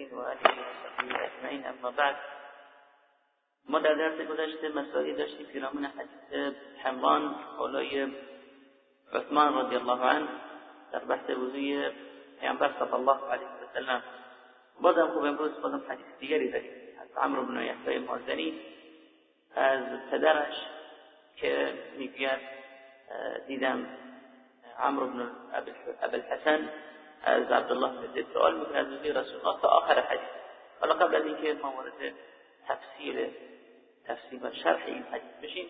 المرسلين وآله وصحبه أجمعين أما بعد ما در درس گذشته مسائلی داشتیم که نامون حدیث حمران حولای عثمان رضی الله عنه در بحث وضوی پیامبر صلی الله علیه و سلم. بازم خوب امروز بازم حدیث دیگری داریم. از عمرو بن یحیی مازنی از پدرش که می‌گوید دیدم عمرو بن الحسن از عبدالله زید سوال میکنه از رسول الله تا آخر حدیث. حالا قبل از اینکه ما وارد تفسیر تفسیر و شرح این حدیث بشیم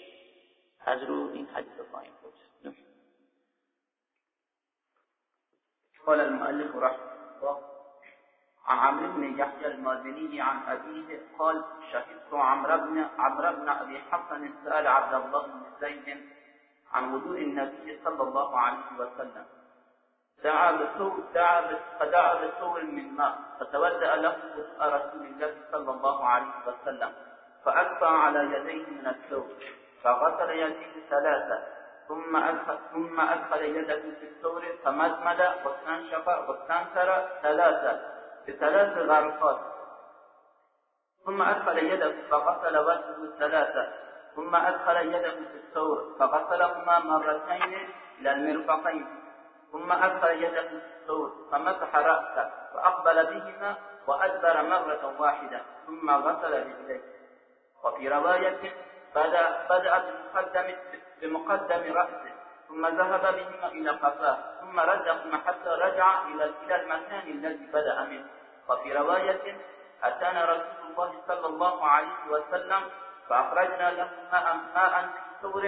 از رو این حدیث رو خواهیم بود قال المؤلف رحمه الله عن عمرو بن يحيى المازني عن أبيه قال شهدت عمرو بن عمرو بن أبي حسن سأل عبد الله بن زيد عن وضوء النبي صلى الله عليه وسلم. دعا بثور دعا فدعا بثور من ماء فتودأ له رسول الله صلى الله عليه وسلم فأكفى على يديه من الثور فغسل يديه ثلاثة ثم أدخل, ثم أدخل يده في الثور فمزمد واستنشق واستنثر ثلاثة بثلاث غرفات ثم أدخل يده فغسل وجهه ثلاثة ثم أدخل يده في الثور فغسلهما مرتين إلى المرفقين. ثم أدخل يده في الثور فمسح رأسه فأقبل بهما وأدبر مرة واحدة ثم غسل رجليه. وفي رواية بدأ, بدأ بمقدم, بمقدم رأسه ثم ذهب بهما إلى قفاه ثم رجعهما حتى رجع إلى إلى المكان الذي بدأ منه. وفي رواية أتانا رسول الله صلى الله عليه وسلم فأخرجنا له ماء ماء في ثور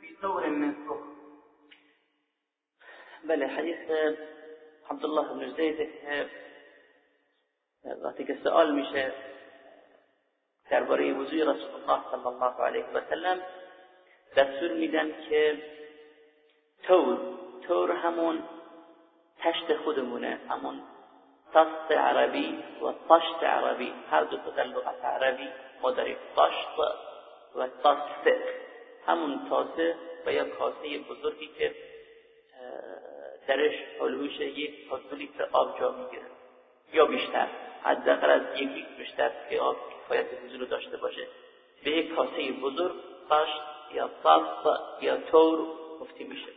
في ثور من سخر بله حدیث عبدالله بن زید وقتی که سوال میشه درباره وضوع رسول الله صلی الله علیه و سلم دستور میدن که تور تور همون تشت خودمونه همون تست عربی و طشت عربی هر دو تا عربی ما داریم طشت و تست همون تاسه و یا کاسه بزرگی که درش حلوش یک تا لیتر آب جا می‌گیره. یا بیشتر حداقل از یک لیتر بیشتر که آب کفایت حضور داشته باشه. به یک کاسه بزرگ پشت یا صف یا تور گفته میشه.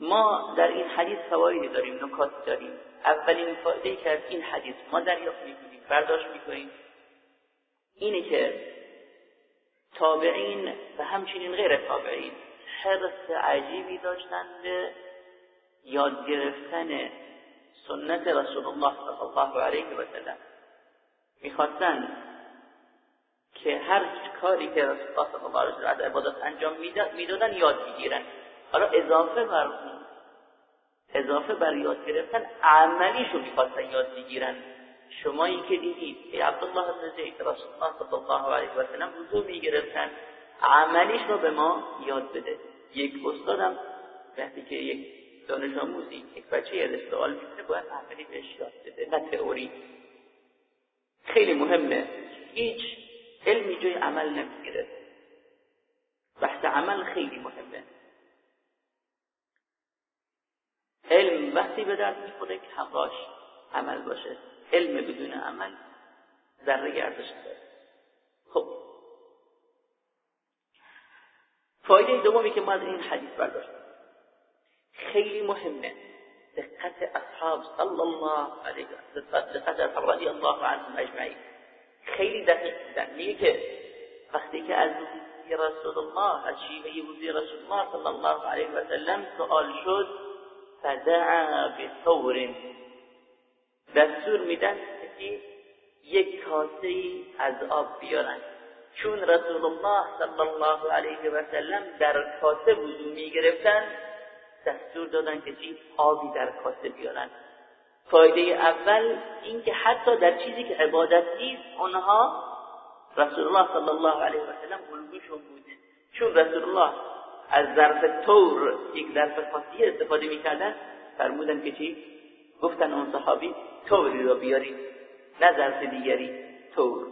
ما در این حدیث فوایدی داریم نکات داریم. اولین فایده که از این حدیث ما دریافت می‌کنیم برداشت می‌کنیم اینه که تابعین و همچنین غیر تابعین حرص عجیبی داشتن به یاد گرفتن سنت رسول الله صلی الله علیه و سلم. می‌خواستن که هر کاری که رسول الله صلی الله علیه و سلم عبادت انجام می‌دادن یاد بگیرن حالا اضافه بر اضافه بر یاد گرفتن عملیشو می‌خواستن یاد بگیرن شمایی که دیدید ای عبدالله بن زید رسول الله صلی الله علیه و سلم وضو می‌گرفتن عملیش رو به ما یاد بده. یک استادم وقتی که یک دانش آموزی یک بچه یاد سوال می‌کنه باید عملی بهش یاد بده نه تئوری. خیلی مهمه. هیچ علمی جای عمل نمی‌گیره. بحث عمل خیلی مهمه. علم وقتی به درد می‌خوره که همراش عمل باشه. علم بدون عمل ذره گردش خب فایده دومی که ما از این حدیث برداشت خیلی مهمه. دقت اصحاب صلی الله علیه و دقت اصحاب رضی الله عنهم اجمعین. خیلی دقیق بودن. میگه که وقتی که از رسول الله از شیوه وضوی رسول الله صلی الله علیه و سلم سوال شد فدعا بثور. دستور میدن که یک کاسه از آب بیارن. چون رسول الله صلی الله علیه و سلم در کاسه وضو می گرفتن دستور دادن که چی آبی در کاسه بیارن فایده اول اینکه حتی در چیزی که عبادت نیست اونها رسول الله صلی الله علیه و سلم الگوشون بود چون رسول الله از ظرف تور یک ظرف خاصی استفاده می‌کردن فرمودن که چی؟ گفتن اون صحابی توری رو بیارید نه ظرف دیگری تور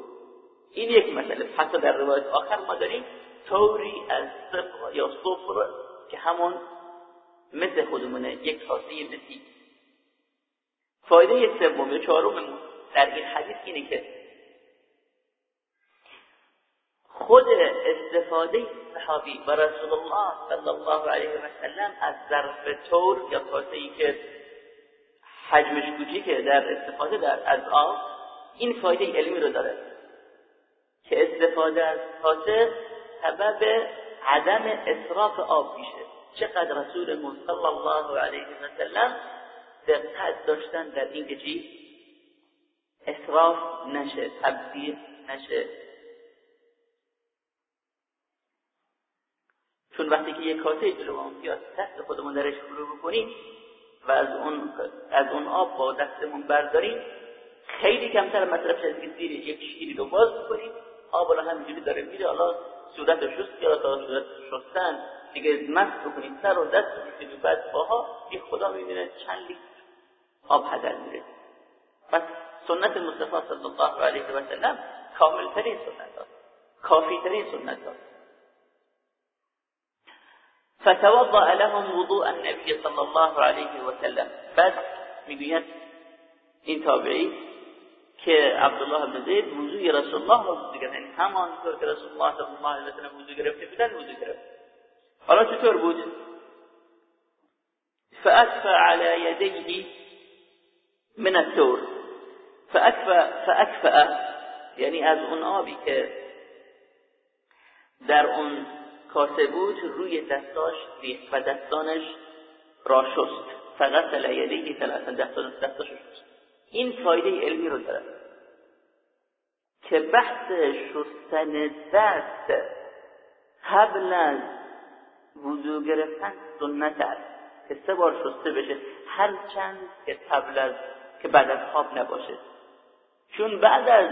این یک مسئله. حتی در روایت آخر ما داریم توری از صفر یا صفر که همون مثل خودمونه یک کاسه مسی فایده سوم یا چهارم در این حدیث اینه که خود استفاده صحابی و رسول الله صلی الله علیه و سلم از ظرف طور یا کاسه که حجمش کوچیکه در استفاده در از آب این فایده علمی رو داره. که استفاده از کاسه سبب عدم اصراف آب میشه. چقدر رسول صلی الله علیه و سلم دقت داشتن در این که چی؟ اصراف نشه تبذیر نشه. چون وقتی که یک کاسه جلو بیاد دست خودمون درش فرو بکنیم و از اون از اون آب با دستمون برداریم خیلی کمتر مصرف از که زیر یک شیری رو باز بکنیم. آب رو همینجوری داره میره حالا صورت شست یا تا صورت شستن دیگه مست بکنیم سر و دست بکنیم بعد باها یه خدا می‌بینه چند لیتر آب هدر میره. پس سنت مصطفی صلی الله علیه و سلم کامل ترین سنت هست کافی ترین سنت هست فتوضأ لهم وضوء النبي صلى الله عليه وسلم بعد می‌گوید این تابعی که عبدالله بن زید وضوی رسول الله را وضو گرفت. یعنی همانطور که رسول الله صلی الله علیه و سلم وضو گرفته بودن وضو گرفت. حالا چطور بود؟ فأكفى على يديه من الثور فأكفى فأكفأ یعنی از اون آبی که در اون کاسه بود روی دستاش ریخت و دستانش را شست. فقط یدیه ثلاثا دستاش شست. این فایده علمی رو داره. که بحث شستن دست قبل از وضو گرفتن سنت است. که سه بار شسته بشه. هر چند که قبل از که بعد از خواب نباشه. چون بعد از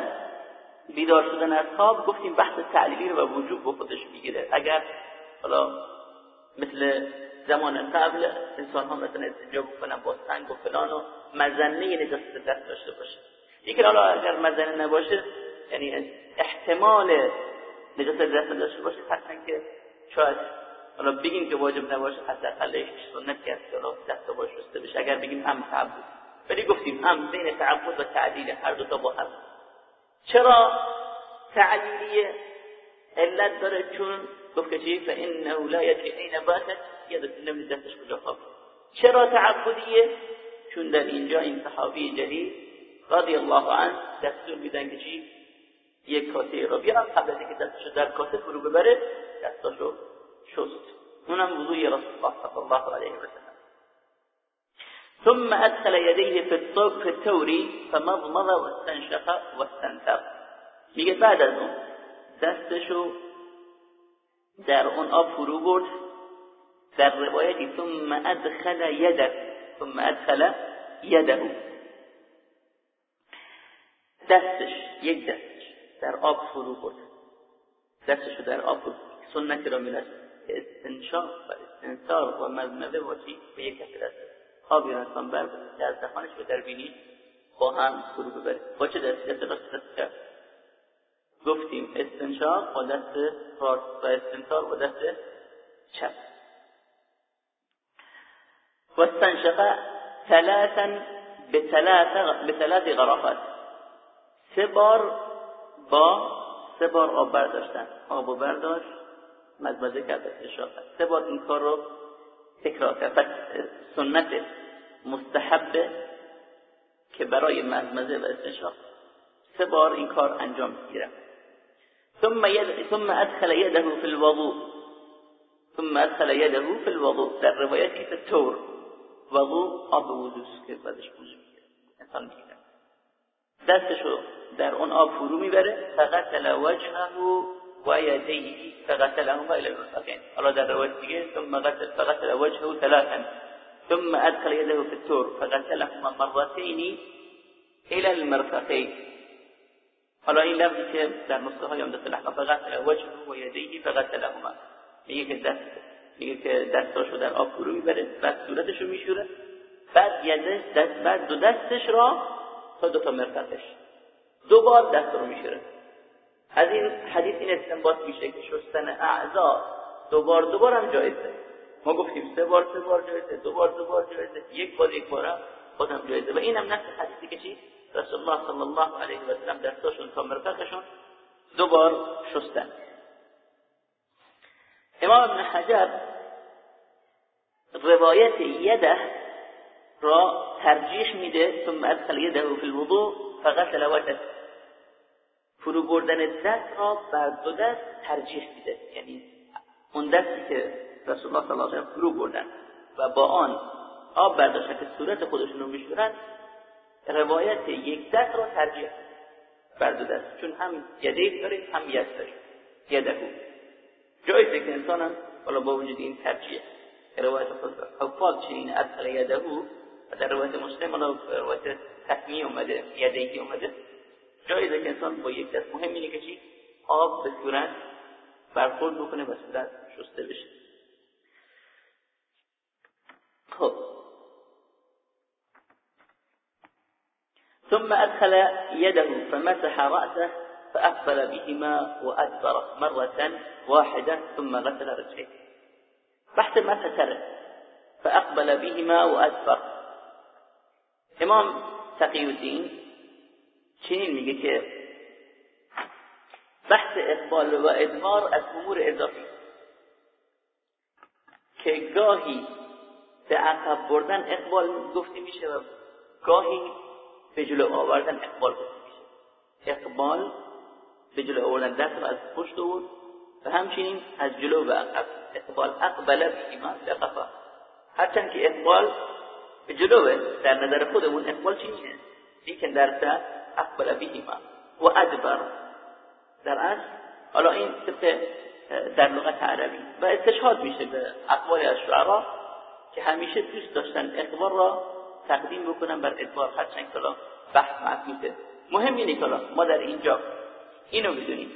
بیدار شدن از خواب گفتیم بحث تعلیلی رو و وجوب به خودش می‌گیره. اگر حالا مثل زمان قبل انسان ها مثلا استنجا بکنن با سنگ و فلان و مزنه نجاست دست داشته باشه. یکی حالا اگر مزنه نباشه یعنی احتمال نجاست دست داشته باشه حتما که شاید حالا بگیم که واجب نباشه حداقل سنت که حالا دست باش شسته بشه. اگر بگیم هم تعبد ولی گفتیم هم بین تعبد و تعدیل هر دو تا با هم. چرا تعلیلیه علت داره؟ چون گفت چی فانه لا یدری این باتت یادت نمی دستش کجا خواب چرا تعبدیه؟ چون در اینجا این صحابی جلیل رضی الله عنه دستور میدن که چی یک کاسه رو بیارم قبل از اینکه دستشو در کاسه فرو ببره دستاشو شست. اونم وضوی رسول الله صلی الله علیه و سلم. ثم أدخل يديه في الطور في التور فمضمض واستنشق واستنثر میگه بعد از اون دستشو در اون آب فرو برد. در روایتی ثم ادخل یده ثم ادخل یده. دستش یک دستش در آب فرو برد. دستشو در آب فرو سنت را می‌رسد استنشاق و استنثار و مزمده و چی به یک کف دست آبی را انسان بر در دهانش و در بینی با هم فرو ببره با چه دست دست دست کرد گفتیم استنشاق با دست راست و استنثار با دست چپ. و استنشق ثلاثا به ثلاث غرافت. سه بار با سه بار آب برداشتن. آب و برداشت مزمزه کرد استنشاق سه بار این کار رو تکرار کرد. پس سنت مستحبه که برای مزمزه و استنشاق سه بار این کار انجام می‌گیره ثم يد ثم أدخل يده في الوضوء. ثم أدخل يده في الوضوء. در روایت که طور وضوء آب وضوء که بعدش وضوء انسان میگیره دستشو در اون آب فرو میبره. فغسل وجهه و یدیه. فغسلهما إلى المرفقین حالا در روایت دیگه. ثم غسل فغسل وجهه ثلاثا. ثم أدخل يده في التور. فغسلهما مرتين إلى المرفقين. حالا این لفظی که در نسخه های عمدت الاحکام فغسل وجهه و یدیه فغسلهما میگه که دست میگه که دستاشو در آب فرو می‌بره بعد صورتشو میشوره بعد یدش دست بعد دو دستش را تا دو تا مرفقش دو بار دست رو میشوره. از این حدیث این استنباط میشه که شستن اعضا دو بار دو بار هم جایزه. ما گفتیم سه بار سه بار جایزه دو بار دو بار جایزه. یک بار یک بار هم جایزه. و اینم نفس حدیثی که چی؟ رسول الله صلی الله علیه و سلم دستاشون تا مرفقشون دو بار شستن امام ابن حجر روایت یده را ترجیح میده ثم ادخل یده فی الوضوء فغسل وجهه فرو بردن دست را بر دو دست ترجیح میده یعنی اون دستی که رسول الله صلی الله علیه و فرو بردن و با آن آب برداشتن که صورت خودشون رو میشورن روایت یک دست را ترجیح بر دو دست. چون هم یده داریم هم ید داریم یده جایزه که انسان هم حالا با وجود این ترجیح. روایت حفاظ چنین ادخل یده و در روایت مسلم حالا روایت تسمیه اومده یدهی اومده. جایزه که انسان با یک دست. مهم اینه که چی؟ آب به صورت برخورد بکنه و صورت شسته بشه. خب. ثم أدخل يده فمسح رأسه فأقبل بهما وأدبر مرة واحدة ثم غسل رجليه. بحث مسح سره فأقبل بهما وأدبر. إمام تقی الدین چنین میگه بحث اقبال و ادبار از امور اضافی. که گاهی به عقب بردن اقبال گفته میشه و گاهی به جلو آوردن اقبال میشه. اقبال به جلو آوردن دست از پشت آورد و همچنین از جلو و عقب اقبال اقبل بیما به قفا هرچند که اقبال به جلوه در نظر خودمون اقبال چیه لیکن در سر اقبل بهما و ادبر. در اصل حالا این طبق در لغت عربی و استشهاد میشه به اقوال از شعرا که همیشه دوست داشتن اقبال را تقدیم بکنن بر ادبار. هرچند کلا بحث محدوده مهم اینه کلا ما در اینجا اینو بدونیم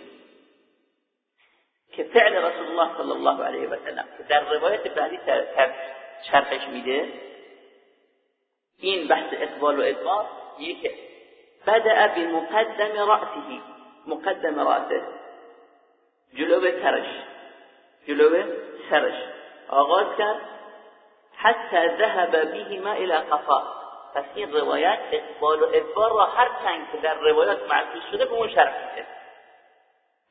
که فعل رسول الله صلی الله علیه و سلم در روایت بعدی چرخش میده این بحث اقبال و ادبار میگه که بدأ بمقدم رأسه. مقدم رأسه. جلو سرش جلو سرش. آغاز کرد. حتی ذهب بهما الى قفا. پس این روایت اقبال و ادبار را هر چند که در روایات معکوس شده به اون شرح میده.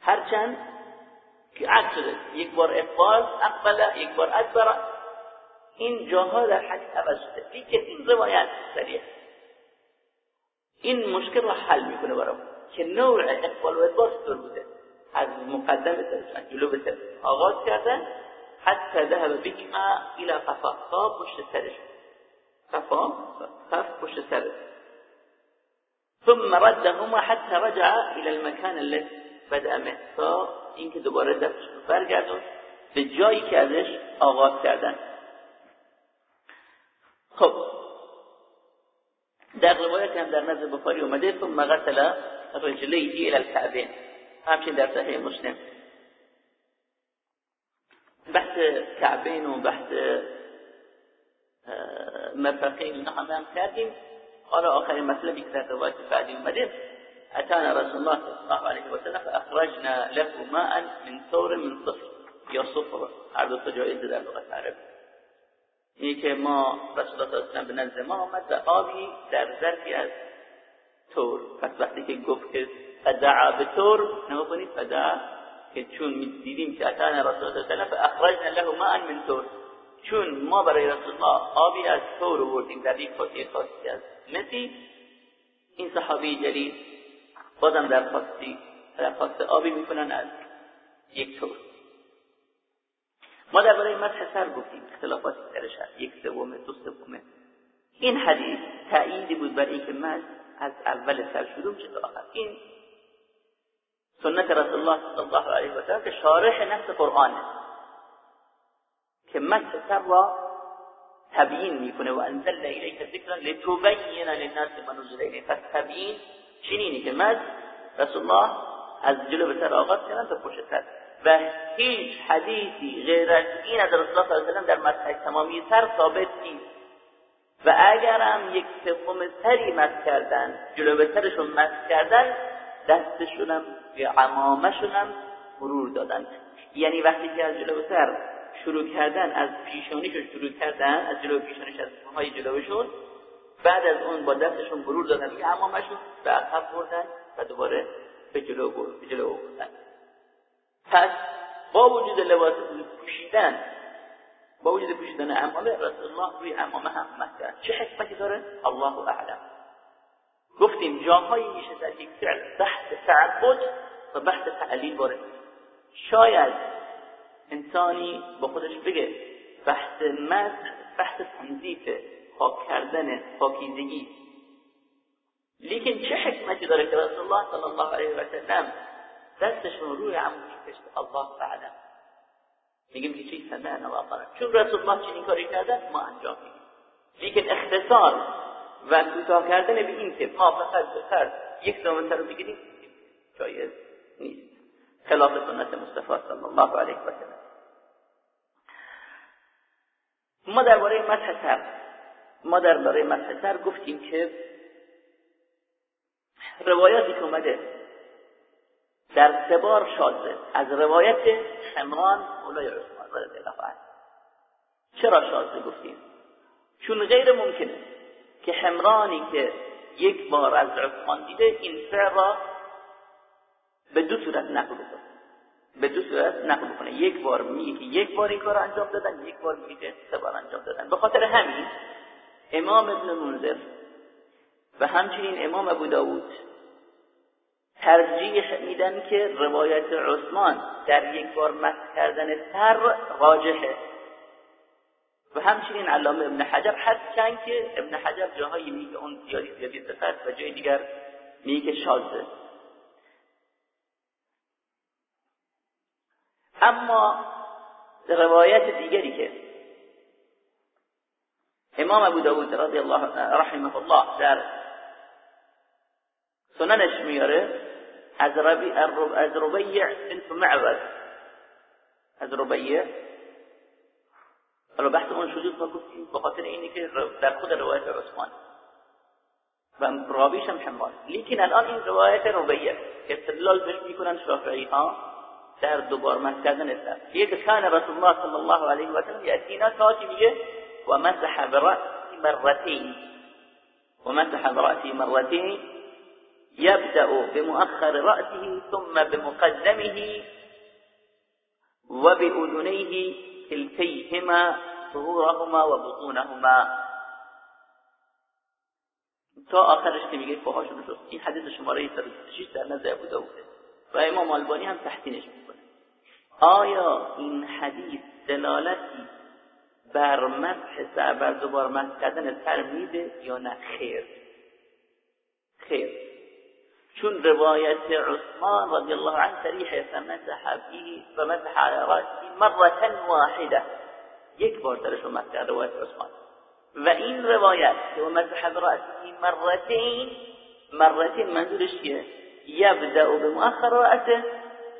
هرچند که عکس شده یک بار اقبال اقبل یک بار ادبر. این جاها در حدیث عوض شده. این روایت سریع. این مشکل را حل می‌کنه برام که نوع اقبال و ادبار چطور بوده. از مقدم سرشان جلو به آغاز کردن حتی ذهب بهما الى قفا. تا پشت سرش. قفا؟ قف پشت سرش ثم ردهما حتى رجع الى المكان الذي بدأ منه تا اینکه دوباره دستش برگردون. به جایی که ازش آغاز کردن. خب. در روایت هم در نزد بخاری اومده. ثم غسل رجلیه الى الكعبین. همچنین در صحیح مسلم. بحث کعبین و بحث مرفقین اینا همه هم کردیم حالا آخرین مطلبی که در روایت بعدی اومده اتانا رسول الله صلی الله علیه و سلم فاخرجنا له ماء من ثور من صفر. یا صفر هر دو تا جایزه در لغت عربی. اینی که ما رسول الله صلی الله به نزد ما آمد و آبی در ظرفی از تور پس وقتی که گفت که فدعا به تور نگاه کنید فدعا که چون دیدیم که اتانا رسول الله صلی الله اخرجنا له ماء من تور. چون ما برای رسول الله آبی از تور آوردیم در یک کاسه خاصی از مسی. این صحابی جلیل بازم در خاصی در خاص آبی می‌کنن از یک تور. ما درباره مسح سر گفتیم اختلافات سرش هست یک سومه دو سومه. این حدیث تأییدی بود برای اینکه مسح از اول سر شروع تا آخر. این سنت رسول الله صلی الله علیه و سلم که شارح نفس قرآنه که سر را تبیین می‌کنه و انزلنا الیک ذکرا لتبین للناس ما نزل الیهم پس تبیین چنینی که مسح رسول الله از جلو به سر آغاز کردن تا پشت سر. و هیچ حدیثی غیر از این از رسول الله صلی الله علیه و در مسح تمامی سر ثابت نیست. و اگرم یک سوم سری مسح کردن جلو به سرشون مسح کردن دستشونم یا عمامشونم مرور دادن یعنی وقتی که از جلو به سر شروع کردن از پیشانیشون شروع کردن از جلو پیشانیش از های جلوشون بعد از اون با دستشون برور دادن یه امامشون به عقب بردن و دوباره به جلو برد به جلو بردن پس با وجود لباس پوشیدن با وجود پوشیدن امامه رسول الله روی امامه هم کرد. چه حکمتی داره؟ الله اعلم. گفتیم جاهایی میشه در یک فعل بحث تعبد و بحث تعلیل وارد شاید انسانی با خودش بگه بحث مد بحث تنظیف پاک کردن پاکیزگی لیکن چه حکمتی داره که رسول الله صلی الله علیه و سلم دستشون روی عموش کشت؟ الله اعلم. میگیم که چی؟ سمعنا و اطعنا چون رسول الله چنین کاری کردن ما انجام میدیم. لیکن اختصار و کوتاه کردن به این که ما فقط به یک دامنه رو بگیریم جایز نیست. خلاف سنت مصطفی صلی الله علیه و سلم. ما درباره مسح سر ما مسح سر گفتیم که روایاتی که اومده در سبار شازه از روایت حمران مولای عثمان رضی الله چرا شازه گفتیم؟ چون غیر ممکنه. که حمرانی که یک بار از عثمان دیده این فعل را به دو صورت نقل کنه به دو صورت نقل کنه یک بار میگه یک بار این کار انجام دادن یک بار میگه سه بار انجام دادن. به خاطر همین امام ابن منذر و همچنین امام ابو داود ترجیح میدن که روایت عثمان در یک بار مسح کردن سر راجحه. و همچنین علامه ابن حجر کن که ابن حجر جاهایی میگه اون زیادی زیادی صفت و جای دیگر میگه شازه. اما روایت دیگری که امام ابو داود رضی الله رحمه الله در سننش میاره از ربی از ربیع بنت از ربیع حالا بحث اون شدود ما گفتیم به خاطر اینی که در خود روایت عثمان. و راویش هم حمال لیکن الان این روایت ربیع استدلال بهش میکنن شافعی ها در دوبار مس کردن اسلام. یک کان رسول الله صلی الله علیه و سلم یأتینا تاتی میگه؟ و مسح برأسی مرتين ومسح برأسه مرتين يبدأ بمؤخر رأسه ثم بمقدمه وبأذنيه كلتيهما ظهورهما وبطونهما. تا آخرش که میگه پاهاشون شد. این حدیث شماره 136 در نزد ابو داود. و امام البانی هم تحسینش می‌کنه. آیا این حدیث دلالتی بر مسح سر بر دوبار مسح کردن سر میده یا نه؟ خیر. خیر. چون روایت عثمان رضی الله عنه صریح فمسح به و مسح على رأسه مرة واحده. یک بار درش مسح کرد روایت عثمان. و این روایت که مسح برأسه مرتين مرتين منظورش چیه؟ یبدأ بمؤخر رأسه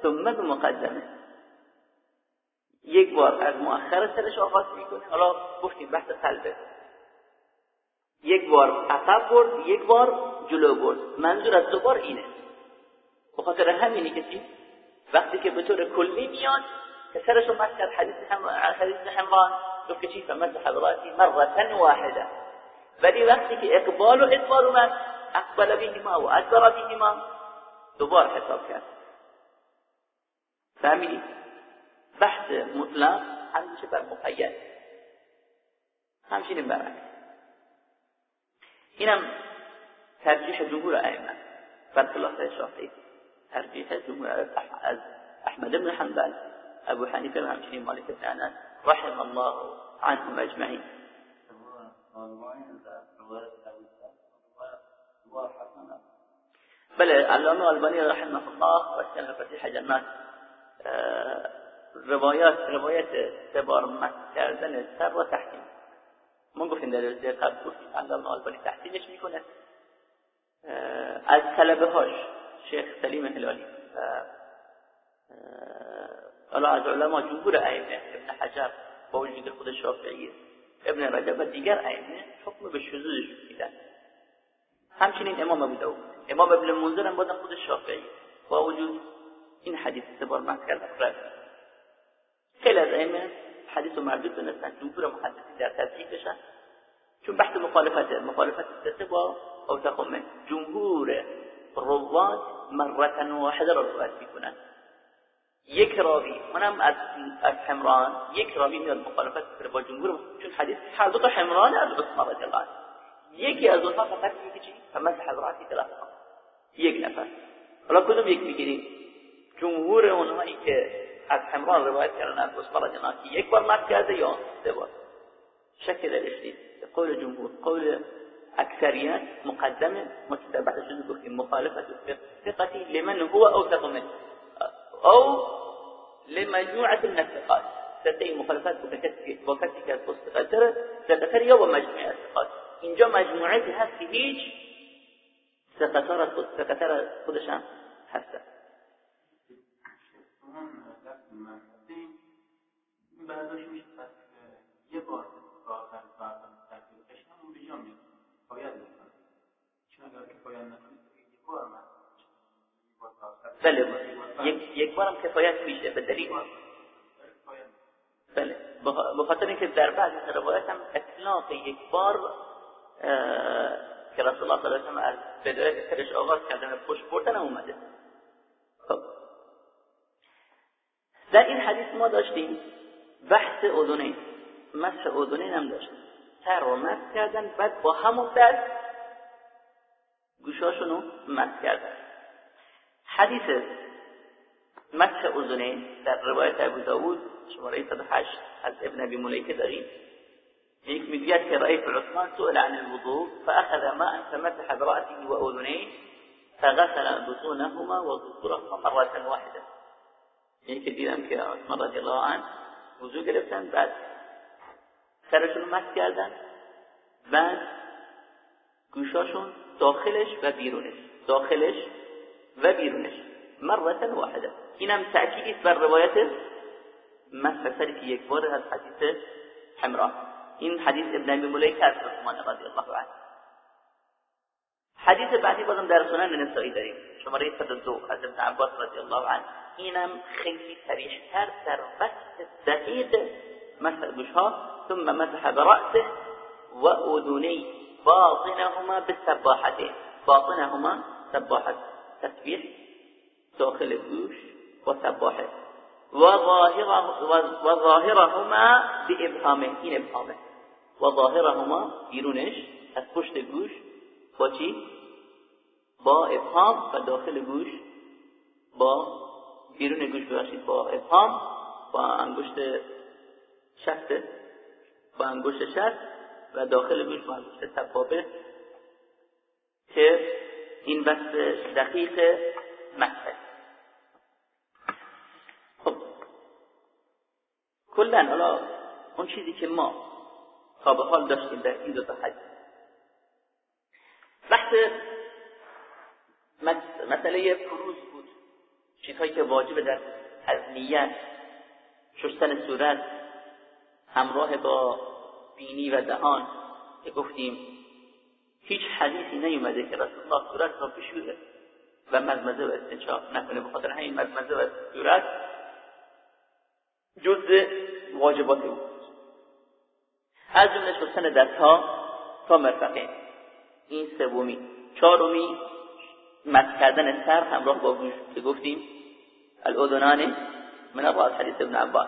ثم بمقدمه. یک بار از مؤخر سرش آغاز می‌کنه. حالا گفتیم بحث قلبه یک بار عقب برد یک بار جلو برد. منظور از دوبار اینه. به خاطر همینی که چی؟ وقتی که به طور کلی میاد که سرش رو کرد حدیث هم حدیث حمران گفت که چی؟ فمسح براتی مرة واحده. ولی وقتی که اقبال و ادبار اومد اقبل بهما و ادبر بهما دوبار حساب کرد. فهمیدی؟ بحث مطلق همیشه بر مقید. همچنین برعکس. اینم ترجیح جمهور ائمه بر خلاف شافعی ترجیح جمهور از احمد بن حنبل ابو حنیفه و همچنین مالک بن انس رحم الله عنهم اجمعین. بله علامه آلبانی رحمه الله و سلم فتح جنات روایات روایت سه بار مس کردن سر ما گفتیم در درس قبل گفتیم علامه آلبانی تحسینش می‌کنه. از طلبه هاش شیخ سلیم هلالی حالا از علما جمهور ائمه ابن حجر با وجود خود شافعی ابن رجب و دیگر ائمه حکم به شذوذش میدن همچنین امام ابو داود امام ابن منذر هم بودن خود شافعی با وجود این حدیث سه بار مس کردن رد خیلی از ائمه حدیث و مردود دونستن جمهور محدثین در بشن. چون بحث مخالفت مخالفت ثقه با اوثق جمهور رواد مرة واحده را روایت می‌کنن. یک راوی اونم از از حمران یک راوی میاد مخالفت کنه با جمهور چون حدیث هر دو تا حمران از عثمان رضی الله یکی از اونها فقط میگه چی؟ فمسح ثلاث یک نفر. حالا کدوم یک می‌گیریم؟ جمهور اونهایی که از حمران روایت کردن از عثمان رضی الله یک بار مد کرده یا سه بار. شک درش نیست قول جمهور قول اکثریت مقدمه متتبعه شده گفتیم مخالفت ثقتی لمن هو اوثق منه. أو لمجموعة من الثقات ستأتي مخالفات وكتك الثقات ثقتر یا با مجموعه الثقات اینجا مجموعه هست که هیچ ثقتر خودشان هستن. برداشت میشه پس یه بار آخر ساعت تکلیف کشم اون بجا میاد باید می‌کنه چون اگر که باید نکنه یه بار من بله. یک یک بارم کفایت میشه به دلیل. بله. به خاطر اینکه در بعض روایت هم اطلاق یک بار که رسول الله صلی الله علیه و از بدایت کارش آغاز کردن پشت بردن اومده. خب. در این حدیث ما داشتیم بحث اذنین مسح اذنین هم داشتیم سر رو مسح کردن بعد با همون دست گوشاشونو مسح کردن. حدیث مسح اذنین در روایت ابو داود شماره 108 از ابن ابی ملیکه داریم یک می‌گوید که رأيت عثمان سئل عن الوضوء فأخذ ماء فمسح برأسه وأذنيه فغسل بطونهما وظهورهما مرة واحدة. یعنی دیدم که عثمان رضی الله عنه وضو گرفتن بعد سرشون مسح کردن. بعد گوشاشون داخلش و بیرونش. داخلش و بیرونش. مرة واحده. اینم تأکیدی بر روایت مسح سری که یک بار از حدیث حمران این حدیث ابن ابی ملیکه از عثمان رضی الله عنه. حدیث بعدی بازم در سنن نسائی داریم. شماره 102 از ابن عباس رضی الله عنه. اینم خیلی سریحتر در وقت دقیق مسح گوشها ثم مسح برأسه و اذنی باطنهما بالسباحتين باطنهما سباحه تسبیح داخل گوش و سباحه و ظاهرهما بابهامه. این ابهامه. و ظاهرهما بیرونش از پشت گوش با چی؟ با ابهام و داخل گوش با بیرون گوش ببخشید با ابهام با انگشت شست با انگشت شست و داخل گوش با انگشت سبابه که این بس دقیق مسئله خب. کلا حالا اون چیزی که ما تا به حال داشتیم در این دو تا حدیث بحث مسئله فروز چیزهایی که واجب در از نیت شستن صورت همراه با بینی و دهان که گفتیم هیچ حدیثی نیومده که رسول الله صورت را بشوره و مزمزه و استنشاق نکنه. به خاطر همین مزمزه و صورت جز واجبات بود از جمله شستن دستها تا مرفقه. این سومی. چهارمی مد کردن سر همراه با گوش که گفتیم الاذنان من الراس حدیث ابن عباس.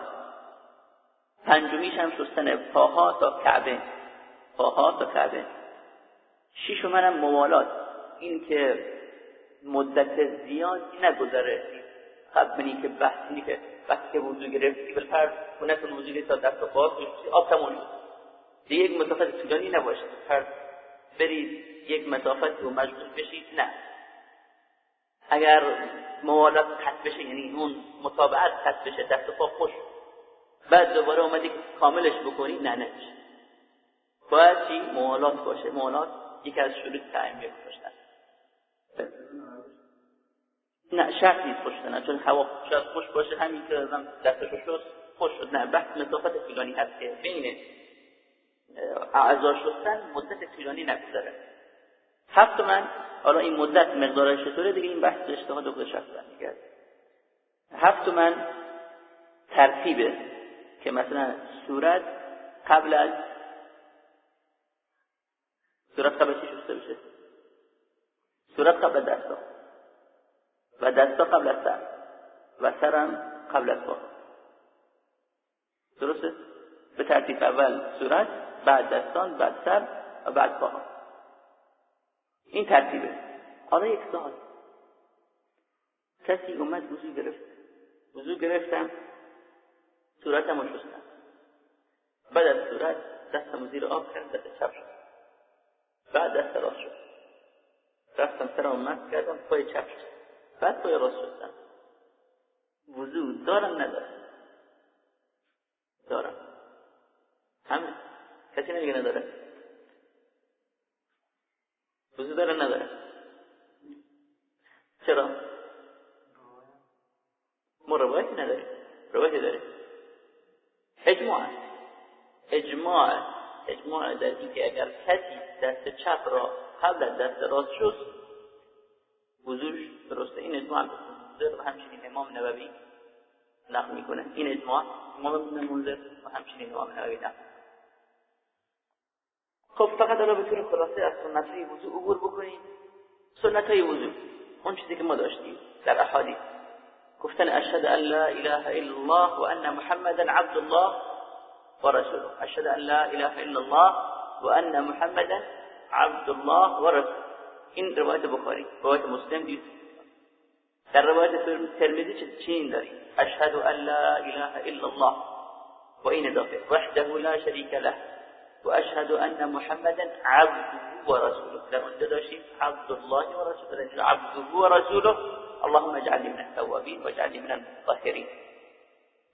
پنجمیش هم شستن پاها تا کعبه. پاها تا کعبه. شیشم هم موالات. این که مدت زیادی نگذره. قبل که بحثی که وقتی که وضو گرفتی بالفرض کنتون وضو تا دست و پا آب دیگه یک مسافت طولانی نباشه. فرض برید یک مسافت رو مجبور بشید. نه. اگر موالات قطع بشه یعنی اون مطابعت قطع بشه دست پا خوش. بعد دوباره اومدی کاملش بکنی نه نه باید چی؟ موالات باشه. موالات یکی از شروط تعیین گذاشتن نه شرط نیست خوش نه چون هوا شاید خوش باشه. همین که دستش شد خوش شد. نه بحث مسافت طولانی هست که بین اعضا شستن مدت طولانی نگذره هفت من. حالا این مدت مقدارش چطوره دیگه؟ این بحث اجتهاد خود شخص دیگه هفت من ترتیبه که مثلا صورت قبل از صورت قبل چی شسته بشه صورت قبل دستا و دستا قبل از سر. و سرم قبل از پا. درسته؟ به ترتیب اول صورت بعد دستان بعد سر و بعد پاها. این ترتیبه. حالا یک سال کسی اومد وضو گرفت. وضو گرفتم. صورتمو شستم. بعد از صورت دستم زیر آب کردم دست چپ شد. بعد دست راست شد. رفتم سرم مست کردم پای چپ شد. بعد پای راست شدم وضو دارم ندارم؟ دارم. همه. کسی نمیگه نداره؟ وضو داره نداره چرا ما روایتی نداریم روایتی داریم اجماع اجماع اجماع در اینکه اگر کسی دست چپ را قبل از دست راست شست وضوش درسته این اجماع منذر و همچنین امام نووی نقل می‌کنه این اجماع امام منذر و همچنین امام نووی نقل خب فقط الان طور خلاصه از سنت های وضوع عبور بکنیم. سنت های وضوع اون چیزی که ما داشتیم در احادیث. گفتن اشهد ان لا اله الا الله و ان محمدا عبد الله. و رسوله اشهد ان لا اله الا الله و ان محمدا عبد الله و رسوله این روایت بخاری روایت مسلم دید در روایت ترمذی چین داریم؟ اشهد ان لا اله الا الله. و این اضافه. وحده لا شریک له. و اشهد ان محمدا عبده و رسوله در اونجا داشتیم عبد الله و رسوله عبده و رسوله اللهم اجعلني من التوابين واجعلني من المطهرين.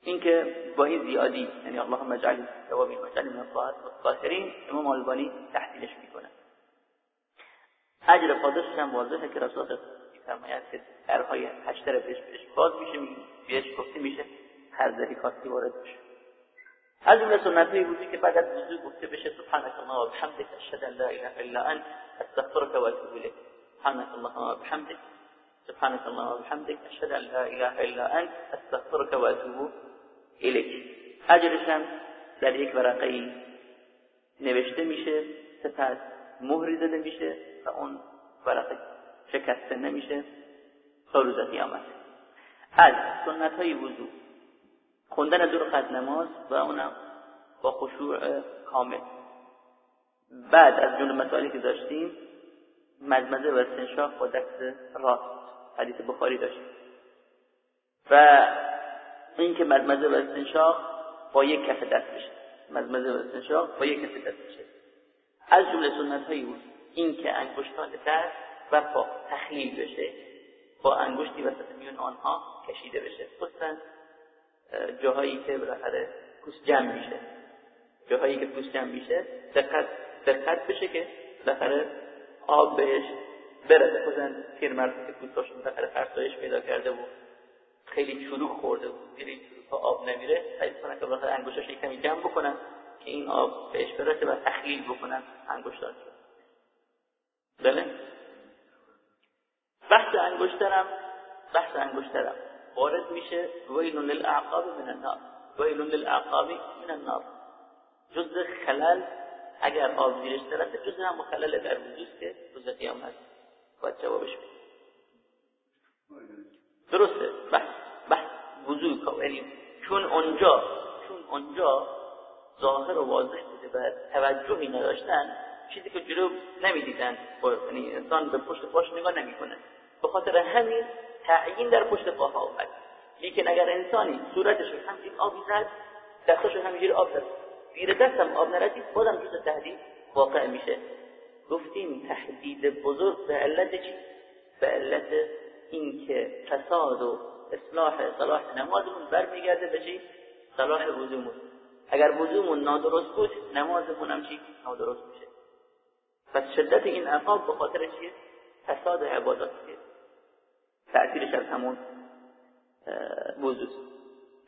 اینکه با این زیادی یعنی اللهم اجعلني من التوابين واجعلني من المطهرين امام البانی تحلیلش می‌کنه. اجر فاضلش هم واضحه که رسول فرماید که درهای هشتر بهش بهش باز میشه بهش گفته میشه هر ذری کاستی وارد از جمله سنت های بودی که بعد از وضو گفته بشه سبحانك الله و بحمدك اشهد ان لا اله الا انت استغفرك و اتوب الیک. سبحانك اللهم وبحمدك سبحانك اللهم وبحمدك اشهد ان لا اله الا انت استغفرك و اتوب الیک. اجرش هم در یک ورقه نوشته میشه سپس مهری زده میشه و اون ورقه شکسته نمیشه تا روز قیامت. از سنت های وضو خوندن دو رکعت نماز و اونم با خشوع کامل. بعد از جمله مسائلی که داشتیم مزمزه و استنشاق با دست راست. حدیث بخاری داشتیم. و اینکه مزمزه و استنشاق با یک کف دست بشه. مزمزه و استنشاق با یک کف دست بشه. از جمله سنت های این که انگشتان دست و پا تخلیل بشه. با انگشتی وسط میون آنها کشیده بشه. خصوصا جاهایی که بالاخره پوست جمع میشه. جاهایی که پوست جمع میشه دقت دقت بشه که بالاخره آب بهش برسه خصوصا پیرمرد که پوستاشون بالاخره فرسایش پیدا کرده و خیلی شلوغ خورده و این شلوغ آب نمیره. سعی کنن که بالاخره انگشتاش کمی جمع بکنن که این آب بهش برسه و تخلیل بکنن انگشتاش بله؟ بحث انگشترم بحث انگشترم. وارد میشه ویل للاعقاب من النار. ویل للاعقاب من النار. جز خلل اگر آب زیرش ترسه جز هم خلل در وجود که روز قیامت باید جوابش درسته. بحث بحث وضوع یعنی چون اونجا چون اونجا ظاهر و واضح بوده و توجهی نداشتن چیزی که جلو نمی‌دیدن یعنی انسان به پشت پاش نگاه نمی‌کنه. به خاطر همین تعیین در پشت پاها آمد لیکن اگر انسانی صورتش همچین آبی زد دستش همینجوری آب زد زیر دستم آب نرسید بازم جز تهدید واقع میشه گفتیم تهدید بزرگ به علت چی؟ به علت اینکه فساد و اصلاح صلاح نمازمون برمیگرده به چی؟ صلاح وضومون اگر وضومون نادرست بود نمازمون هم چی؟ نادرست میشه پس شدت این عقاب به خاطر چیه؟ فساد عبادات تأثیرش از همون وضوع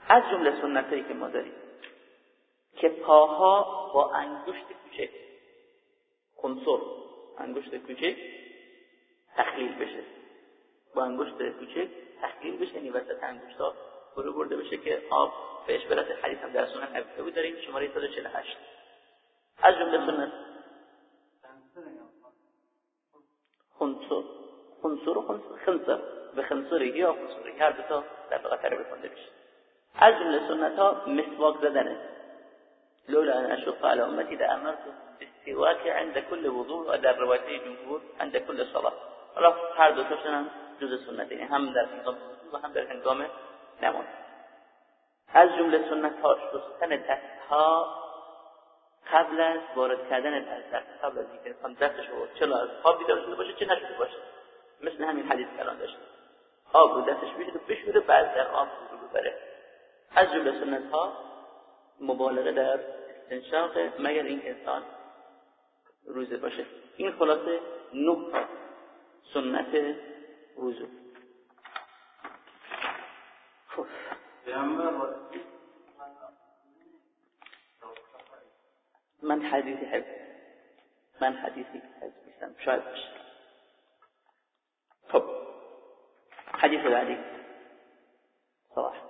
از جمله سنتایی که ما داریم که پاها با انگشت کوچک خنصر انگشت کوچک تخلیل بشه. با انگشت کوچک تخلیل بشه یعنی وسط انگشت ها برو برده بشه که آب بهش برسه حدیث هم در سنن ابی داریم شماره 148 از جمله سنت خنصر خنصر و خنصر به خنصری یا خنصری هر تا در لغت عربی خونده بشه از جمله سنت ها مسواک زدنه لولا ان اشق على امتی لامرتهم بالسواك عند كل وضوء و در روایت جمهور عند كل صلاه حالا هر دو تاشون هم جز سنت یعنی هم در هنگام و هم در هنگام نماز. از جمله سنت ها شستن دست ها قبل از وارد کردن دست قبل از اینکه انسان دستش رو چه از خواب بیدار شده باشه چه نشده باشه. مثل همین حدیث کلان داشت آب رو دستش بیشده بشوره بعد در آب رو ببره. از جمله سنت ها مبالغه در استنشاق مگر این انسان روزه باشه. این خلاصه نه سنت وضو خب. من حدیثی حفظ من حدیثی حفظ شاید باشه. حديث بعدي صراحة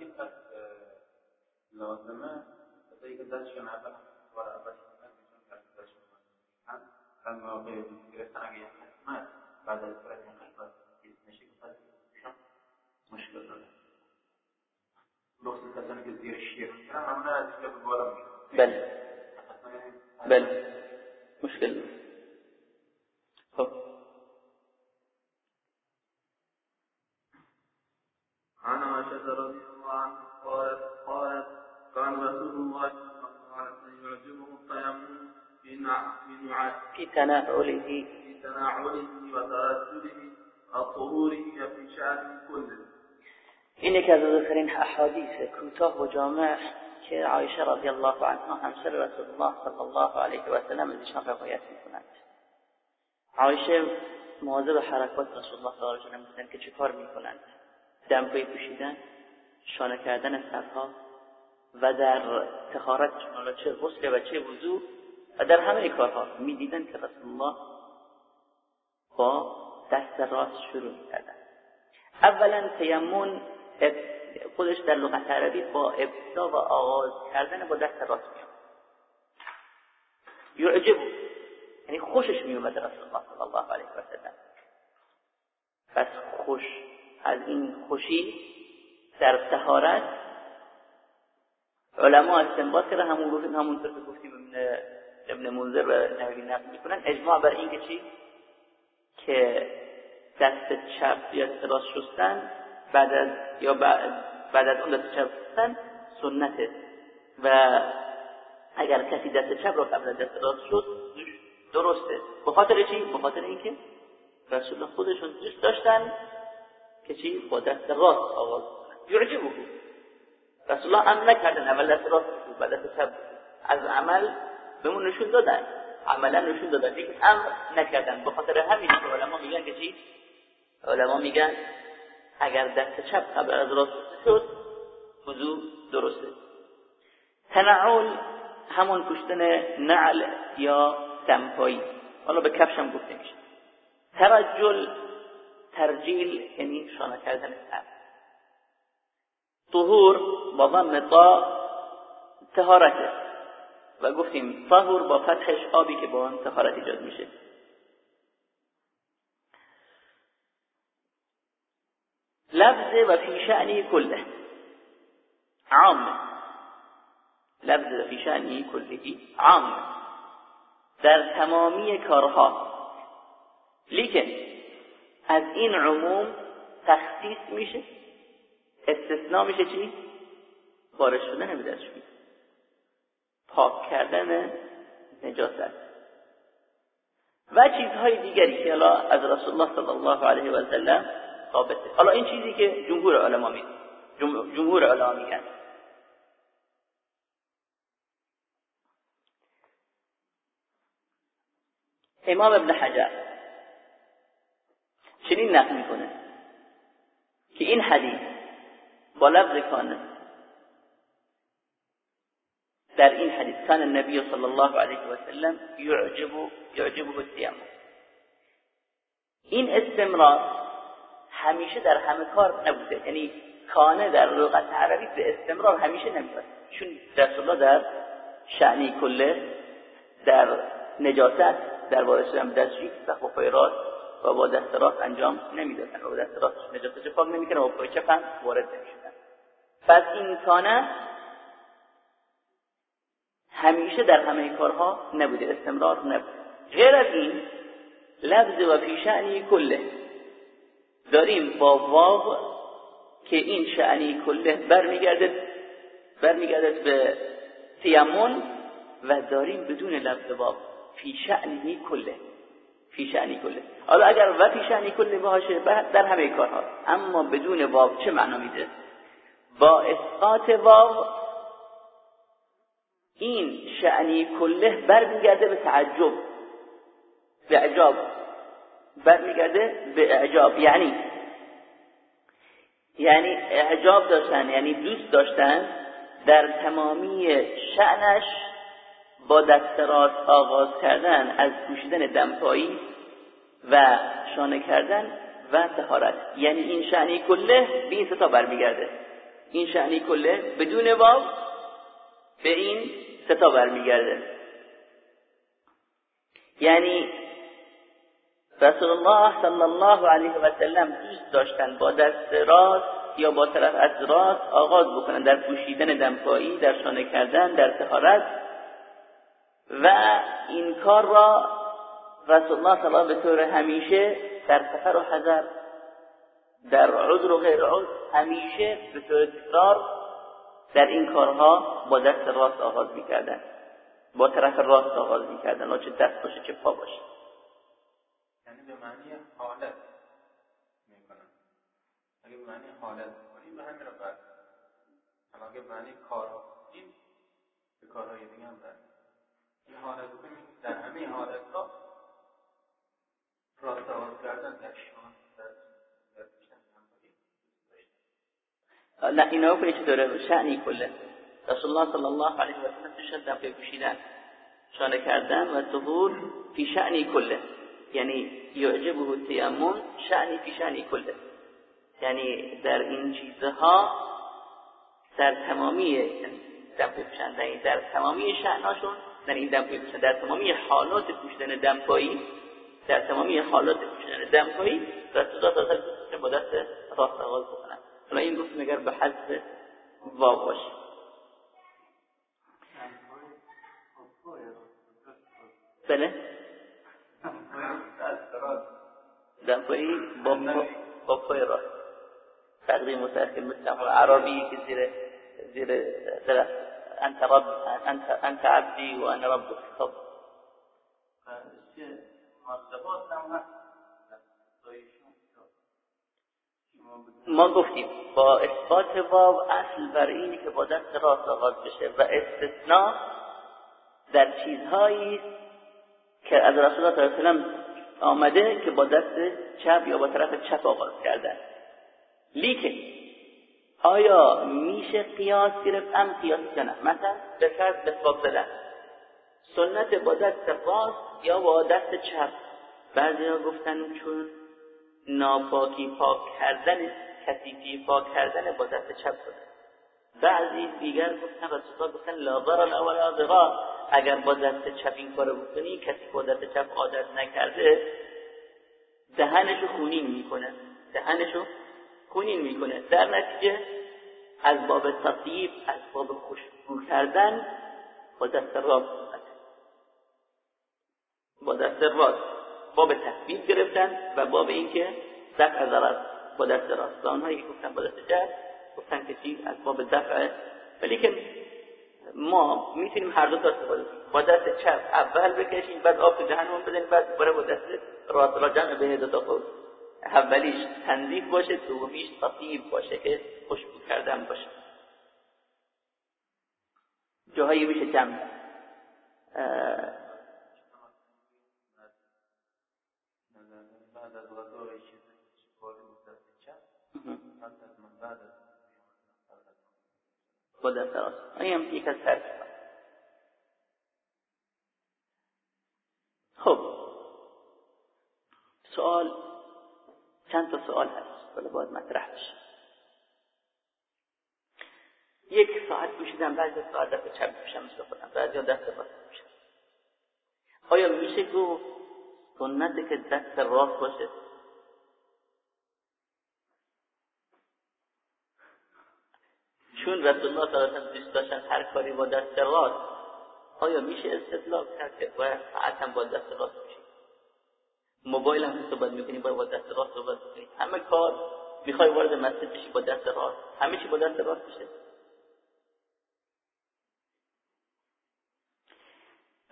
دقة لازمة بعد بل. بل. مشكلة. خب عن عائشة رضي الله عنها قالت قالت كان رسول الله صلى الله عليه وسلم يعجبه التيمم في في تناعله. في تناعله وترسله وطهوره في شأنه كله. إنك ذكرين أحاديث كتاب وجامع که عایشه رضی الله عنها همسر رسول الله صلی الله علیه و سلم از ایشان روایت می‌کنند عایشه مواظب حرکات رسول الله صلی الله علیه و سلم که چه کار می‌کنند؟ دمپایی پوشیدن شانه کردن سرها و در تخارت چه غسل و چه وضوع و در همه کارها می‌دیدند که رسول الله با دست راست شروع می‌کردن. اولا تیمون خودش در لغت عربی با ابتدا و آغاز کردن با دست راست میاد. یعجب. یعنی خوشش میومد رسول الله صلی الله علیه و سلم. پس خوش از این خوشی در طهارت علما استنباط کردن همون روح همونطور که گفتیم ابن ابن منذر و نووی نقل می‌کنن اجماع بر این که چی؟ که دست چپ یا راست شستن بعد از یا بعد بعد از اون دست چپ شستن سنته و اگر کسی دست چپ را قبل دست راست شد درسته. به خاطر چی؟ به خاطر اینکه رسول خودشون دوست داشتن که چی؟ با دست راست آغاز کنن. بود رسول الله هم نکردن اول دست راست بود بعد دست چپ از عمل بهمون نشون دادن. عملا نشون دادن. لیکن امر نکردن. به خاطر همین که علما میگن که چی؟ علما میگن اگر دست چپ قبل از راست شد وضو درسته. تنعول همون پشتن نعل یا دمپایی حالا به کفش هم گفته میشه. ترجل ترجیل یعنی شانه کردن سر. طهور با ضم تا تهارته و گفتیم طهور با فتحش آبی که با آن تهارت ایجاد میشه. لفظ و فی شعنی کله. عام. لفظ و فی شعنی کلهی عام. در تمامی کارها. لیکن از این عموم تخصیص میشه. استثناء میشه چی؟ بارش شدن به پاک کردن نجاست. و چیزهای دیگری که از رسول الله صلی الله علیه و سلم ثابته. حالا این چیزی که جمهور علما می جمهور علما میگن. امام ابن حجر چنین نقل میکنه که این حدیث با لفظ کانه در این حدیث کان النبی صلی الله علیه و سلم یعجب یعجبه التیمم این استمرار همیشه در همه کار نبوده. یعنی کانه در لغت عربی به استمرار همیشه نمیاد چون رسول الله در شعنی کله در نجاست در وارد شدن دستشویی و پای راست و با دست راست انجام نمی‌دادن. و با دست راست نجاستش پاک نمی‌کنن و پای چپ وارد نمی‌شدن. پس این کانه همیشه در همه کارها نبوده. استمرار نبوده. غیر از این لفظ و فی شعنی کله. داریم با واو که این شعنی کله برمیگرده برمیگردد به تیمون و داریم بدون لفظ واو. فی شعنی کله. فی شعنی کله. حالا اگر و فی شعنی کله باشه در همه کارها. اما بدون واو چه معنا میده؟ با اسقاط واو این شعنی کله برمیگرده به تعجب. به اعجاب. برمیگرده به اعجاب. یعنی یعنی اعجاب داشتن یعنی دوست داشتن در تمامی شعنش با دست راست آغاز کردن از پوشیدن دمپایی و شانه کردن و تهارت یعنی این شعنی کله به این ستا برمیگرده. این شعنی کله بدون واو به این ستا برمیگرده. یعنی رسول الله صلی الله علیه و سلم دوست داشتن با دست راست یا با طرف از راست آغاز بکنن در پوشیدن دمپایی در شانه کردن در تهارت. و این کار را رسول الله صلی به طور همیشه در سفر و حضر در عذر و غیر عذر همیشه به طور تکرار در این کارها با دست راست آغاز می‌کردن با طرف راست آغاز می‌کردن چه دست باشه چه پا باشه. حالت می‌کنن. اگه معنی حالت کنیم به همین رو بعد اگه معنی کار این به کارهای دیگه هم برد این حالت کنیم در همه حالت ها راست آغاز کردن در شان در نه اینا کنی چطوره؟ شعنی کله. رسول الله صلی الله علیه و سلم تشد دفعه کشیدن شانه کردن و ظهور فی شعنی کله. یعنی یعجبه التیمم شعنی فی شعنی کله یعنی در این چیزها در تمامی دم پوشندن در تمامی شعناشون در این دم در تمامی حالات پوشیدن دمپایی در تمامی حالات پوشیدن دمپایی رسول الله صلی الله با دست راست آغاز بکنن. حالا این گفت مگر به حذف واو باشه. بله؟ دمپایی با با پای راست تقدیم متأخر مثل عربی که زیر زیر انت رب انت انت عبدی و ربك خب. ما گفتیم با اثبات واو اصل بر اینی که با دست راست آغاز بشه و استثناء در چیزهایی که از رسول الله صلی الله آمده که با دست چپ یا با طرف چپ آغاز کردن. لیکن آیا میشه قیاس گرفت؟ ام قیاس کنه مثلا به فرض به زدن. سنت با دست راست یا با دست چپ؟ بعضی ها گفتن چون ناپاکی پاک کردن کثیفی پاک کردن با دست چپ بوده بعضی دیگر گفتن رسول گفتن لا ضرر ولا اگر با دست چپ این کارو بکنی کسی با دست چپ عادت نکرده دهنشو خونین می‌کنه. دهنشو خونین می‌کنه. در نتیجه از باب تصیب از باب خوشبو کردن با دست راست با دست راست. باب تصویب گرفتن و باب اینکه دفع ضرر با دست راست آنهایی که گفتن با دست چپ گفتن که چی از باب دفع. ولیکن ما می‌تونیم هر دو تا استفاده کنیم با دست چپ اول بکشیم بعد آب تو جهنم بدیم بعد برای با دست راست را جمع بین دو تا خود. اولیش تنظیف باشه دومیش تطیب باشه که خوشبو کردن باشه. جاهایی میشه جمع بعد از غذا بعد از این هم یک از ترکیب خب. سوال چند تا سوال هست؟ ولی باید مطرح بشه. یک ساعت پوشیدم بعد ساعت دفعه چپ میشم مثل خودم بعضی دست راست میشه آیا میشه گفت سنته که دست راست باشه؟ چون رسول الله صلی الله علیه و داشتن هر کاری با دست راست آیا میشه استدلال کرد که باید با دست راست میشه موبایل هم صحبت می‌کنی باید با دست راست صحبت می‌کنی همه کار می‌خوای وارد مسجد بشی با دست راست. همه چی با دست راست میشه.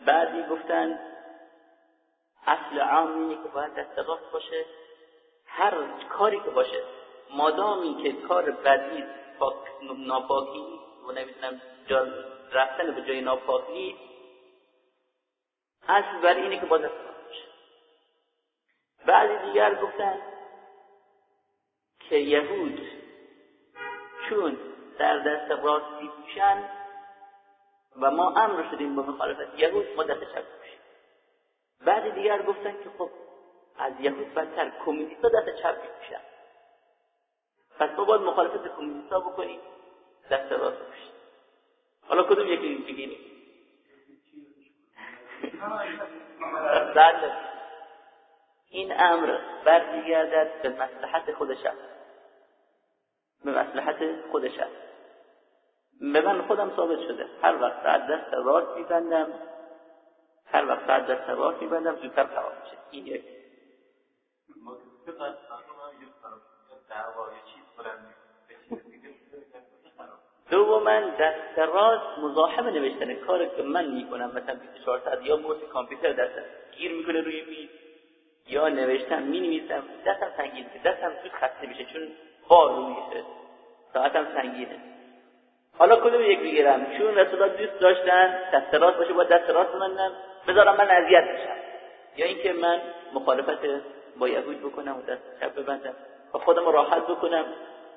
بعدی گفتن اصل عام اینه که باید دست راست باشه. هر کاری که باشه مادامی که کار بدی پاک ناپاکی و نمی‌دونم جا رفتن به جای ناپاک نیست. اصل بر اینه که باشه. بعضی دیگر گفتن که یهود چون در دست راستی پوشن و ما امر شدیم با مخالفت یهود ما دست چپ پوشیم. بعد دیگر گفتن که خب از یهود بدتر کمونیستا دست چپ میپوشن. پس ما باید مخالفت کمونیستا بکنیم. دست راست پوشیم حالا کدوم یکی بگیریم این امر برمیگردد به مصلحت خودش. به مصلحت خودش. است به من خودم ثابت شده. هر وقت از دست راست میبندم هر وقت از دست راست میبندم زودتر خراب میشه. این یک. من دست راست مزاحم نوشتن کار که من می‌کنم مثلا 24 ساعت یا موت کامپیوتر دستم گیر می‌کنه روی میز. یا نوشتم می نویسم دستم سنگین دستم زود خسته میشه چون بار رو میشه ساعتم سنگینه. حالا کدوم یک بگیرم چون رسول دوست داشتن دست راست باشه با دست راست بمندم بذارم من اذیت بشم یا اینکه من مخالفت با یهود بکنم و دست چپ ببندم. و خودم راحت بکنم.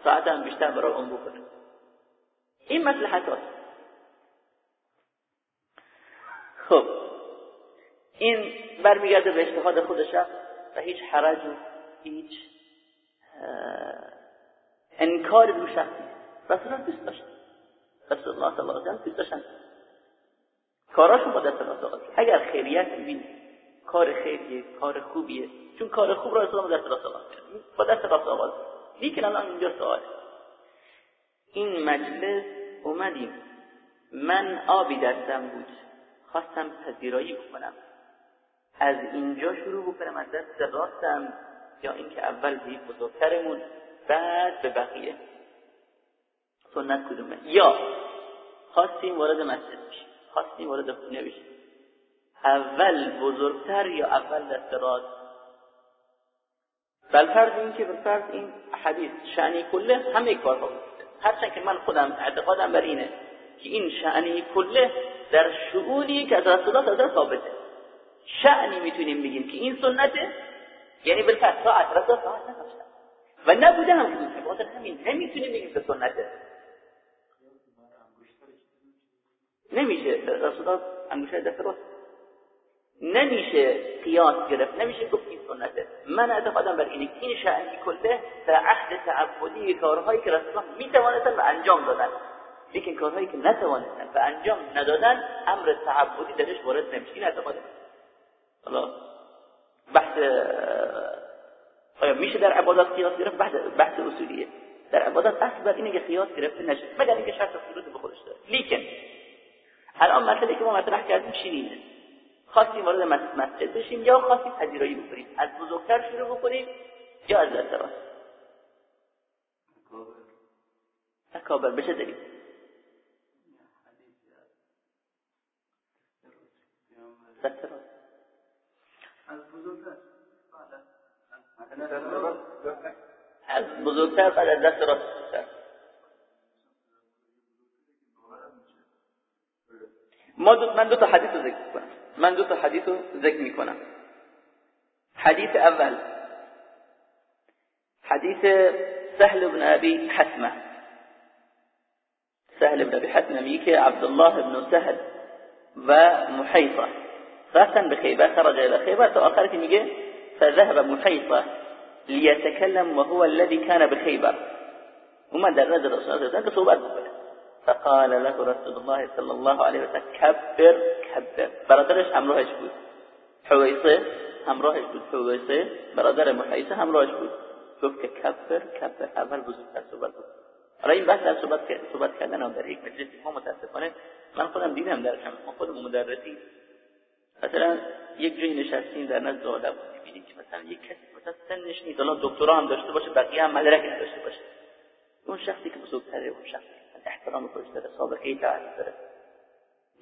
ساعتم بیشتر برای اون بکنم. این مصلحت هست. خب. این برمیگرده به اجتهاد خودش و هیچ حرج و هیچ انکار دو شخصی. رسول الله دوست داشت. رسول الله صلی الله علیه و دوست داشتن. کاراشون با دست راست اگر خیریت ببین کار خیریه کار خوبیه. چون کار خوب را رسول الله دست راست آغاز با دست آغاز لیکن الان اینجا سوال. این مجلس اومدیم. من آبی دستم بود. خواستم پذیرایی بکنم. از اینجا شروع بکنم از دست راستم یا اینکه اول به بزرگترمون بعد به بقیه. سنت کدومه؟ یا خواستیم وارد مسجد بشیم. خواستیم وارد خونه بشیم. اول بزرگتر یا اول دست راست؟ بل فرض این که فرض این حدیث. شعنی کله همه کارها بود. هرچند که من خودم اعتقادم بر اینه که این شعنی کله در شعونی که از رسول الله ثابته. شعنی می‌تونیم بگیم که این سنته یعنی بالفعل ساعت رسول ساعت نداشتن و نبوده هم که همین نمی‌تونیم بگیم که سنته. نمیشه رسول الله انگوشه دست نمیشه قیاس گرفت نمیشه گفت این سنته. من اعتقادم بر اینه این شعنی کله در عهد تعبدی کارهایی که رسول می‌توانستن و انجام دادن. لیکن کارهایی که نتوانستن و انجام ندادن امر تعبدی درش وارد نمیشه. این اعتقادم حالا بحث آیا میشه در عبادات قیاس گرفت؟ بحث, بحث اصولیه. در عبادات اصل بر اینه که قیاس گرفته نشه. مگر اینکه شرط فرود به خودش داره. لیکن الان مسئله که ما مطرح کردیم چی خواستیم وارد مسجد بشیم یا خواستیم پذیرایی بکنیم. از بزرگتر شروع بکنیم یا از دست راست اکابر بشه داریم از بزرگتر بزرگتر بعد از دست راست. ما دو من دو تا حدیث رو ذکر کنم من دو تا حدیث رو ذکر میکنم. حدیث اول. حدیث سهل بن ابی حسمه سهل بن ابي حسمه ميكي عبد الله بن سهل ومحيصة خاصا بخيبة خرج إلى آخر که میگه فذهب محيصة ليتكلم وهو الذي كان بخيبة وما در نظر رسول الله صلى الله عليه وسلم فقال له رسول الله صلی الله علیه و سلم کبر برادرش همراهش بود. حویسه همراهش بود. حویسه برادر محیسه همراهش بود. گفت که کبر کبر. اول بزرگتر صحبت بود حالا این بحث در صحبت, صحبت کردن هم در یک مجلس ما متاسفانه من خودم دیدم در ما خودم مدرسی. مثلا یک جایی نشستیم در نزد آدم می‌بینیم که مثلا یک کسی مثلا سنش نیست. الان دکترا هم داشته باشه بقیه هم مدرک نداشته باشه. اون شخصی که بزرگتره اون شخصی که احترام خودش داره سابقه تعریف داره.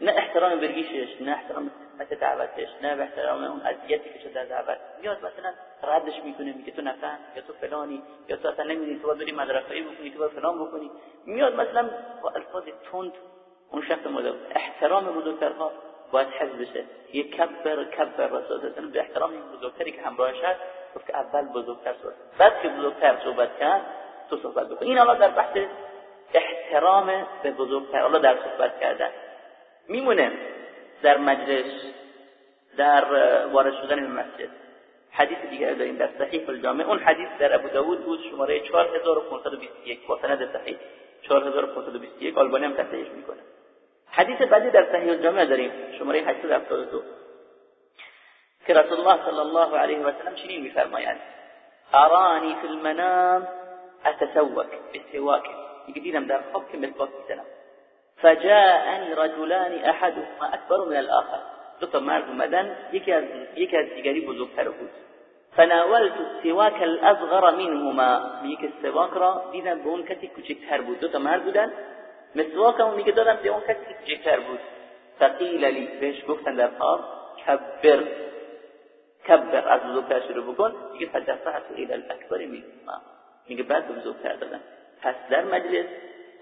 نه احترام برگیشش نه احترام قسمت دعوتش نه احترام اون اذیتی که شده دعوت. میاد مثلا ردش می‌کنه میگه تو نفهم یا تو فلانی یا تو اصلا نمی‌دونی تو باید بری مدرسه بکنی تو باید فلان بکنی میاد مثلا با الفاظ تند اون شخص مورد احترام بزرگترها باید حفظ بشه. یه کبر کبر رسول الله به احترام بزرگتری که همراهش هست گفت که اول بزرگتر صحبت. بعد که بزرگتر صحبت کرد تو صحبت بکن. این حالا در بحث احترام به بزرگتر حالا در صحبت کردن. میمونه در مجلس در وارد شدن به مسجد. حدیث دیگه داریم در صحیح الجامع. اون حدیث در ابو داود بود شماره 4521 با سند صحیح. 4521 آلبانی هم تصحیحش می‌کنه. حدیث بعدی در صحیح الجامع داریم شماره 872 که رسول الله صلی الله علیه و سلم چنین میفرمایند. ارانی فی المنام اتسوک بسواک دیدم در خواب که مسواک میزنم فجاءني رجلان أحدهما أكبر من الآخر. تا مرد اومدن یکی از یکی از دیگری بزرگتر بود فناولت السواك الأصغر منهما. میگه سواک را دیدم به اون کسی کوچکتر بود. دو تا مرد بودن مسواکم میگه دادم به اون کسی کوچکتر بود. فقیل لی بهش گفتن در خواب کبر کبر از بزرگتر شروع بکن. میگه فدفعت إلى الاکبر منهما میگه. بعد بزرگتر دادن پس در مجلس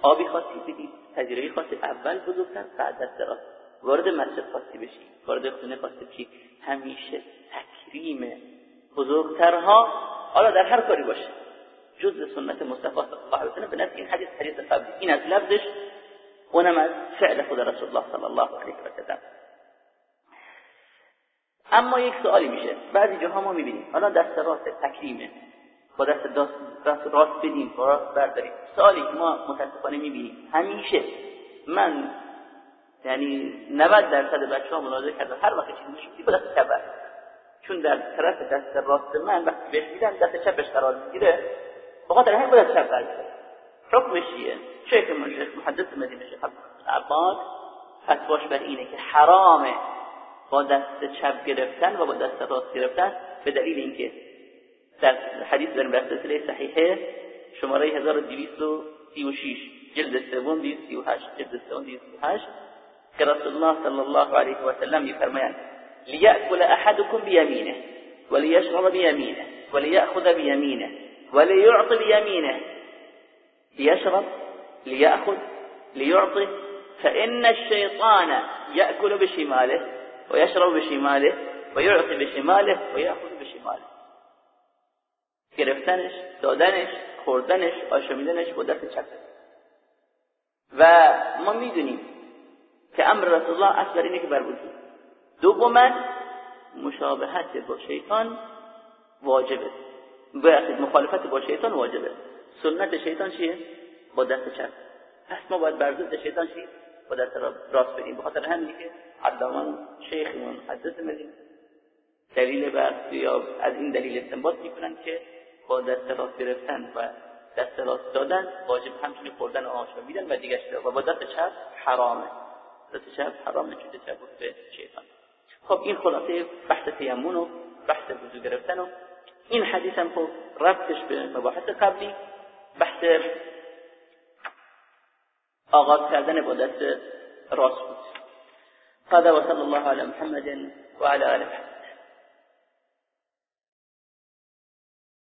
آبی خواستی بدید تجربه خواستی اول بزرگتر بعد دست راست وارد مسجد خواستی بشی وارد خونه خواستی بشی. همیشه تکریم بزرگترها حالا در هر کاری باشه. جز سنت مصطفی صلی الله علیه و سلم به این حدیث حدیث قبلی. این از لفظش اونم از فعل خود رسول الله صلی الله علیه و سلم. اما یک سوالی میشه. بعضی جاها ما می‌بینیم. حالا دست راست تکریمه با دست دست راست بدیم با راست برداریم. سوالی که ما متاسفانه می‌بینیم همیشه من یعنی 90 درصد بچه ها ملاحظه کردن هر وقت چیزی میشه با دست چپ چون در طرف دست راست من وقتی بهش میدن دست چپش قرار می‌گیره. بخاطر همین با دست چپ برمیداره حکمش چیه؟ شیخ من محدث مدینه شیخ عباد فتواش بر اینه که حرامه با دست چپ گرفتن و با دست راست گرفتن به دلیل اینکه در حدیث در سلسله صحیحه شماره 1236 جلد سوم 238 جلد سوم 238 که رسول الله صلی الله علیه و سلم میفرمایند لیأکل احدکم بیمینه وليشرب بيمينه وليأخذ بيمينه وليعطي بيمينه. ليشرب ليأخذ ليعطي. فإن الشيطان يأكل بشماله ويشرب بشماله ويعطي بشماله ويأخذ بشماله. گرفتنش دادنش خوردنش آشامیدنش با دست چپ. و ما می‌دونیم که امر رسول الله اصل اینه که بر وجود. دوما مشابهت با شیطان واجبه. باید مخالفت با شیطان واجبه. سنت شیطان چیه؟ با دست چپ. پس ما باید بر ضد شیطان چی؟ با دست راست بریم بخاطر همینی که علامه شیخ محدث مدین دلیل بر یا از این دلیل استنباط می‌کنن که دست راست گرفتن و دست راست دادن واجب همچنین خوردن آشا میدن و دیگه و با دست چپ حرامه. دست چپ حرامه چون چپ به شیطان. خب این خلاصه بحث تیمون و بحث وضو گرفتن و این حدیث هم خب ربطش به مباحث قبلی. بحث آغاز کردن با دست راست بود. هذا وصلى الله على محمد وعلى آله